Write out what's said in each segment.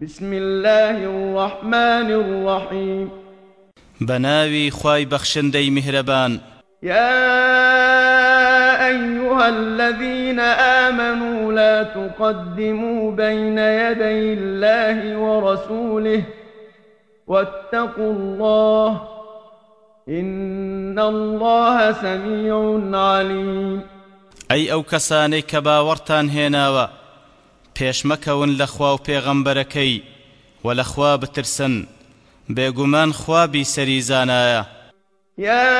بسم الله الرحمن الرحيم. بناوي خواي بخشندي مهربان يا أيها الذين آمنوا لا تقدموا بين يدي الله ورسوله واتقوا الله إن الله سميع عليم. أي أو كساني كباورتان هێناوە پێشمەکەون لە خوا و پێغەمبەرەکەی و لە خوا بترسن. بێگومان خوابی سەری زانایە. يا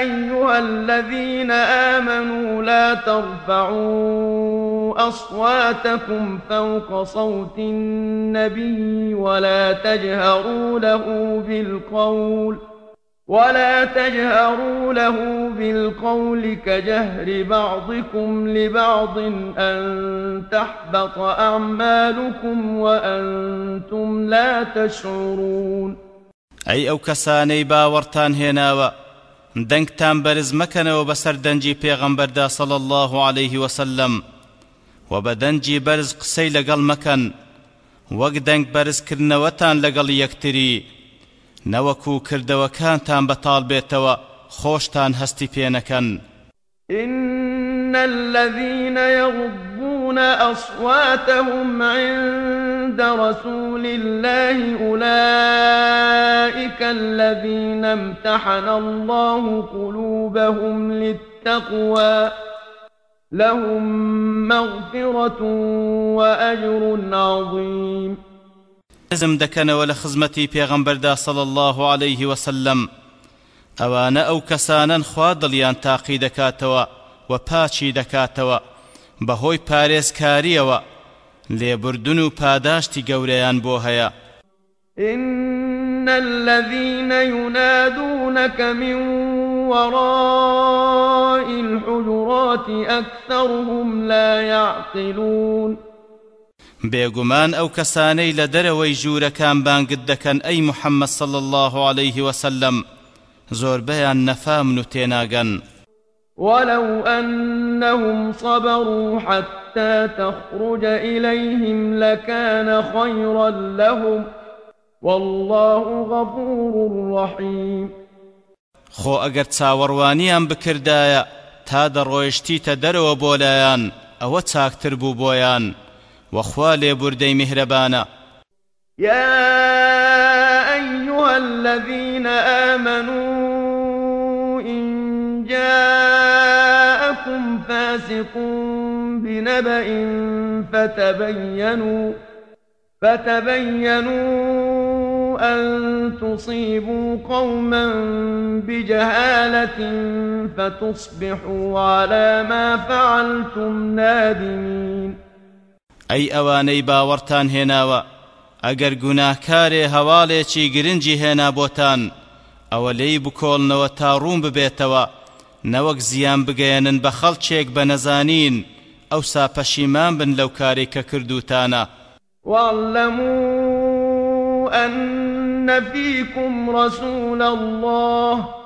أيها الذين آمنوا لا ترفعوا أصواتكم فوق صوت النبي ولا تجهروا له بالقول ۖ. ولا تجهروا له بالقول كجهر بعضكم لبعض أن تحبط أعمالكم وأنتم لا تشعرون أي أو كساني باورتان هناوە دەنگتان بەرز مەکەنەوە بەسەر دەنجی پێغەمبەردا صلى الله عليه وسلم و بە دەنجی بەرز مەکەن وەک دەنگ بەرزکردنەوەتان لەگەڵ یەکتری نەوەکو کردەوەکانتان بەتاڵ بێتەوە خۆشتان هەستی پێنەکەن. إن الذين يغضون أصواتهم عند رسول الله أولئك الذين امتحن الله قلوبهم للتقوى لهم مغفرة وأجر عظيم. حزم دەکەنەوە لە خزمەتی پێغەمبەردا سەڵ الله عليه وسلم. ئەوانە ئەو کەسانن خوا دڵیان تاقی دەکاتەوە و پاچی دەکاتەوە بەهۆی پارێزکاریەوە. لێبوردن و پاداشتی گەورەیان بۆ هەیە. إن الذين ينادونك من وراء الحجرات أكثرهم لا يعقلون. بێگومان ئەو کەسانەی لە دەرەوەی ژوورەکان بانگت دەکەن ئەی محەممەد صل الله عليه وسلم زۆربەیان نەفامن و تێناگەن. ولو أنهم صبروا حتى تخرج إليهم لكان خيرا لهم. والله غفور رحيم. خۆ ئەگەر چاوەڕوانیان بکردایە تا دەڕۆیشتیتە دەرەوە بۆلایەن ئەوە چاکتر بوو بۆیان. وخوا لێبوردەی میهرەبانە يا أيها الذين آمنوا إن جاءكم فاسق بنبأ فتبينوا فتبينوا أن تصيبوا قوما بجهالة فتصبحوا على ما فعلتم نادمين. ئەی ئەوانەی باوەڕتان هێناوە. ئەگەر گوناهکارێ هەواڵێکی گرنگی هێنا بۆتان ئەوە لی بکۆڵنەوە تا ڕوون ببێتەوە. نەوەک زیان بگەێنن بە خەڵچێک بە نەزانین. ئەو ساپەشیمان بن لەو کارێک کە کردوتانە. واعلموا أن فيكم رسول الله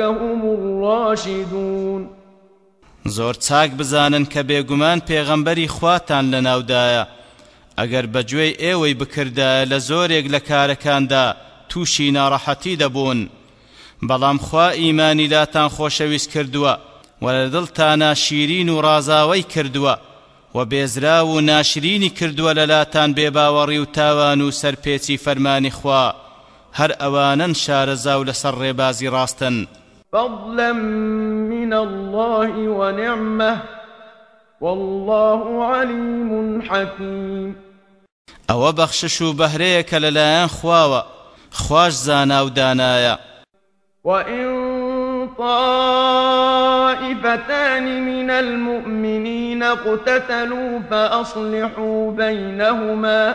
هم الراشدون. زۆر چاک بزانن کە بێگومان پێغەمبەری خواتان لە ناودایە. ئەگەر بەگوێی ئێوەی بکردایە لە زۆرێک لە کارەکاندا تووشی ناڕەحەتی دەبوون. بەڵام خوا ئیمانی لاتان خۆشەویست کردووە و لە دڵتانە شیرین و ڕازاوەی کردووە و بێزرا و ناشرینی کردووە لە لاتان بێباوەڕی و تاوان و سەرپێچی فەرمانی خوا. هەر ئەوانن شارەزا و لەسەر ڕێبازی ڕاستن فضلا من الله ونعمة والله عليم حكيم. ئەوە بەخشش و بەهرەیەکە لەلایەن خواوە خوش زانا و دانایە وإن طائفتان من المؤمنين اقتتلوا فأصلحوا بينهما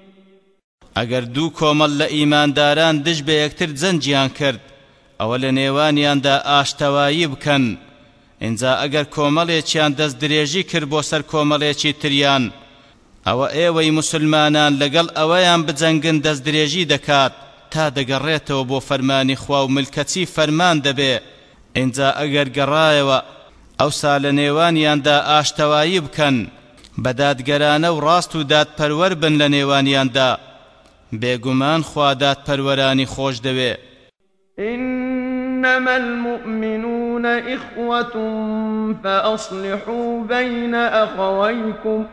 ئەگەر دوو کۆمەڵ لە ئیمانداران دش بە یەکتر جەنجیان کرد ئەوە لە نێوانیاندا ئاشتەوایی بکەن. ئینجا ئەگەر کۆمەڵێکیان دەست درێژی کرد بۆ سەر کۆمەڵێکی تریان ئەوە ئێوەی مسلمانان لەگەڵ ئەوەیان بجەنگن دەست درێژی دەکات تا دەگەڕێتەوە بۆ فەرمانی خوا و ملکەچی فەرمان دەبێ. ئینجا ئەگەر گەڕایەوە ئەوسا لە نێوانیاندا ئاشتەوایی بکەن. بەدادگەرانە و ڕاست و دادپەروەر بن لە نێوانیاندا. بێگومان خوادات پەروەرانی خۆش دەوێ. إنما المؤمنون إخوة فأصلحوا بين أخويكم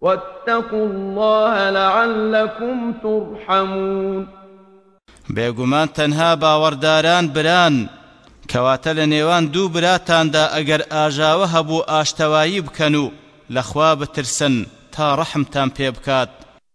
واتقوا الله لعلكم ترحمون. بێگومان تەنها باوەڕداران بران کەواتە لە نێوان دوو براتاندا ئەگەر ئاژاوە هەبوو ئاشتەوایی بکەن و لەخوا بترسن تا ڕەحمتان پێ بکات.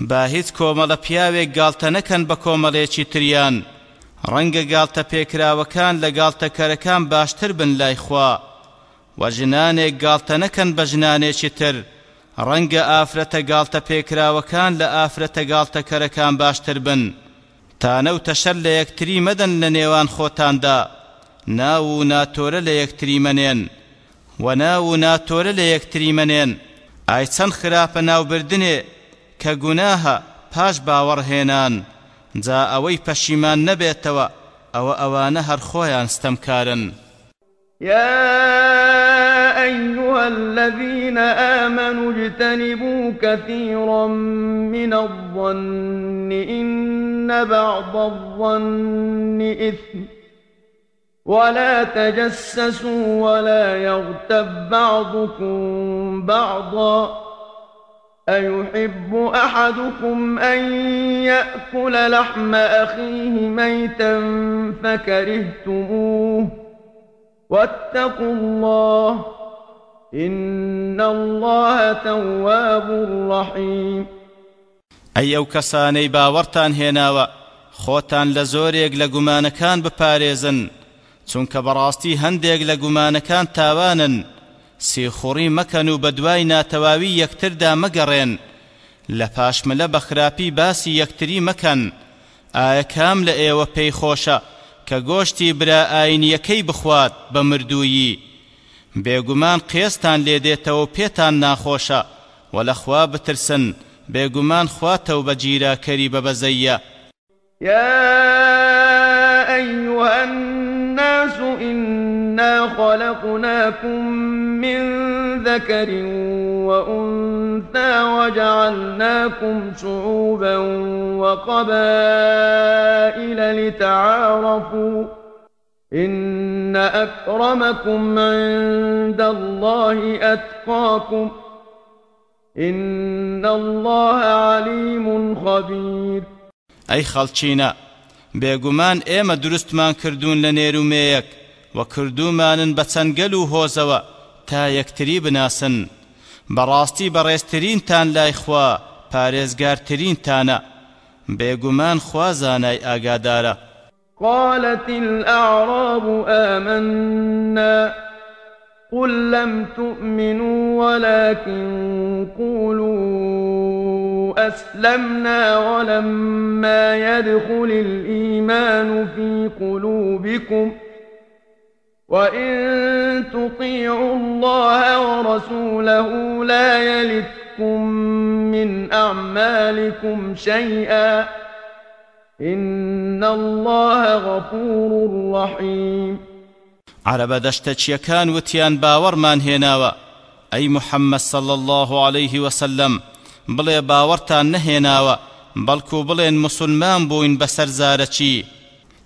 با هیچ کۆمەڵە پیاوێک گاڵتە نەکەن بە کۆمەڵێکی تریان. ڕەنگە گاڵتە پێکراوەکان لە گاڵتەکەرەکان باشتر بن لای خوا. و ژنانێک گاڵتە نەکەن بە ژنانێکی تر. ڕەنگە ئافرەتە گاڵتە پێکراوەکان لە ئافرەتە گاڵتەکەرەکان باشتر بن. تانە و تەشەر لە یەکتری مەدەن لە نێوان خۆتاندا. ناو و ناتۆرە لە یەکتری منێن. و ناو و ناتۆرە لە یەکتری منێن. ئای چەند خراپە ناوبردنێ؟ کە گوناهە پاش باوەڕهێنان جا ئەوەی پەشیمان نەبێتەوە ئەوە ئەوانە هەر خۆیان ستەمکارن. يا أيها الذين آمنوا اجتنبوا كثيرا من الظن إن بعض الظن إثم. ولا تجسسوا ولا يغتب بعضكم بعضا. أيحب أحدكم أن يأكل لحم أخيه ميتا فكرهتموه واتقوا الله إن الله تواب رحيم. ئەی ئەو کەسانەی باوەڕتان هێناوە خۆتان لە زۆرێک لە گومانەکان بپارێزن چونکە بەڕاستی هەندێک تاوانن سێخوڕی مەکەن و بە دوای ناتەواوی یەکتردا مەگەڕێن. لە پاشملە بە خراپی باسی یەکتری مەکەن. ئایا کام لە ئێوە پێی خۆشە کە گۆشتی برا ئاینیەکەی بخوات بە مردوویی؟ بێگومان قێستان لێ دێتەوە پێتان ناخۆشە. و لەخوا بترسن بێگومان خواتەوە بە گیراکەری بە بەزەیە. يا أيها الناس إنا خلقناكم من ذكر وأنثى وجعلناكم شعوبا وقبائل لتعارفوا إن أكرمكم عند الله أتقاكم إن الله عليم خبير. ئەی خەڵچینە بێگومان ئێمە دروستمان کردوون لە نێرومەیەک و کردومانن بە چەنگەل و هۆزەوە تا یەکتری بناسن. بەڕاستی بەڕێزترینتان لای خوا پارێزگارترینتانە. بێگومان ئاگادارە. قالت الأعراب آمنا قل لم تؤمنوا ولكن قولوا أسلمنا ولما يدخل الإيمان في قلوبكم وإن تطيعوا الله ورسوله لا يلتكم من أعمالكم شيئا إن الله غفور رحيم. عربە دەشتەچیەکان وتیان باوەڕمان هێناوە ئەی محەممەد صل الله عليه وسلم. بڵێ باوەڕتان نەهێناوە بەڵکو بڵێن مسلمان بووین بەسەر زارەچی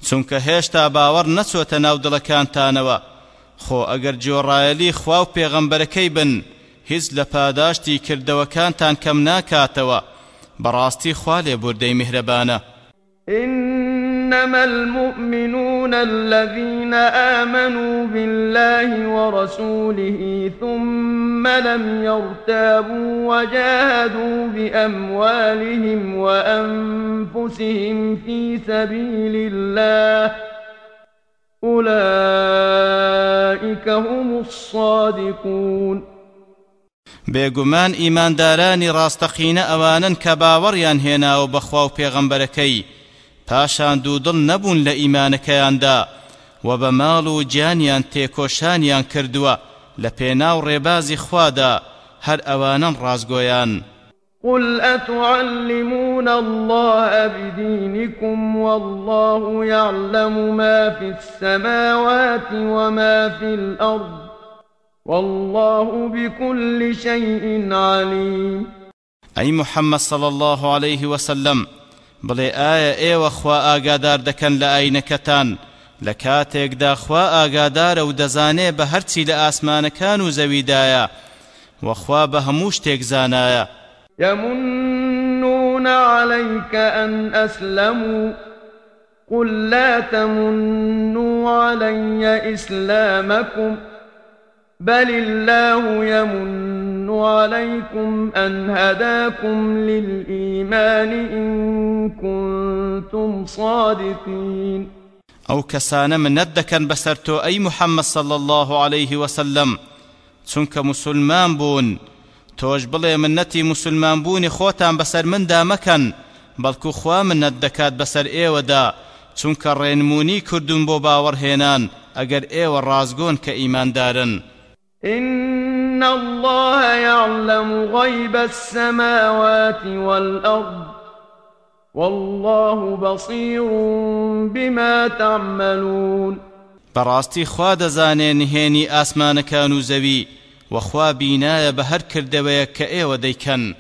چونکە هێشتا باوەڕ نەچۆتە ناو دڵەکانتانەوە خۆ ئەگەر جۆڕایەلی خوا و پێغەمبەرەکەی بن هیچ لە پاداشتی کردەوەکانتان کەم ناکاتەوە. بەڕاستی خوا لێ بوردەی میهرەبانە إنما المؤمنون الذين آمنوا بالله ورسوله ثم لم يرتابوا وجاهدوا بأموالهم وأنفسهم في سبيل الله. أولئك هم الصادقون. بێگومان ئیماندارانی ڕاستەقینە ئەوانن کە باوەڕیان هێناوە بەخوا و پێغەمبەرەکەی. پاشان دوودڵ نەبوون لە ئیمانەکەیاندا و بە ماڵ و کردووە. لە پێناو ڕێبازی خوادا هەر ئەوانن ڕازگۆیان. قل أتعلمون الله بدينكم والله يعلم ما في السماوات وما في الأرض والله بكل شيء عليم. أي محمد صلى الله عليه وسلم بڵێ ئایا ئێوە خوا ئاگادار دەکەن لە ئاینەکەتان؟ لە کاتێکدا خوا ئاگادارە و دەزانێ بە هەرچی لە ئاسمانەکان و زەویدایە وەخوا بە هەموو يمنون عليك أن أسلموا قل لا تمنوا علي إسلامكم بل الله يمن عليكم أن هداكم للإيمان إن كنتم صادقين أو كسان من ندكن بسرتو أي محمد صلى الله عليه وسلم. چونك مسلمان بون. تۆش بڵێ منەتی مسلمان بوونی خۆتان بەسەر مندا مەکەن بەڵکو خوا منەت دەکات بەسەر ئێوەدا چونکە ڕێنمونی کردوون بۆ باوەڕهێنان ئەگەر ئێوە ڕازگۆن کە ئیماندارن إن الله يعلم غيب السماوات والأرض. والله بصير بما تعملون. براستي خوا دەزانێ نهێنی ئاسمانەکان و زەوی وەخوا بینایە بە هەر کردەوەیە کە ئێوە دەیکەن.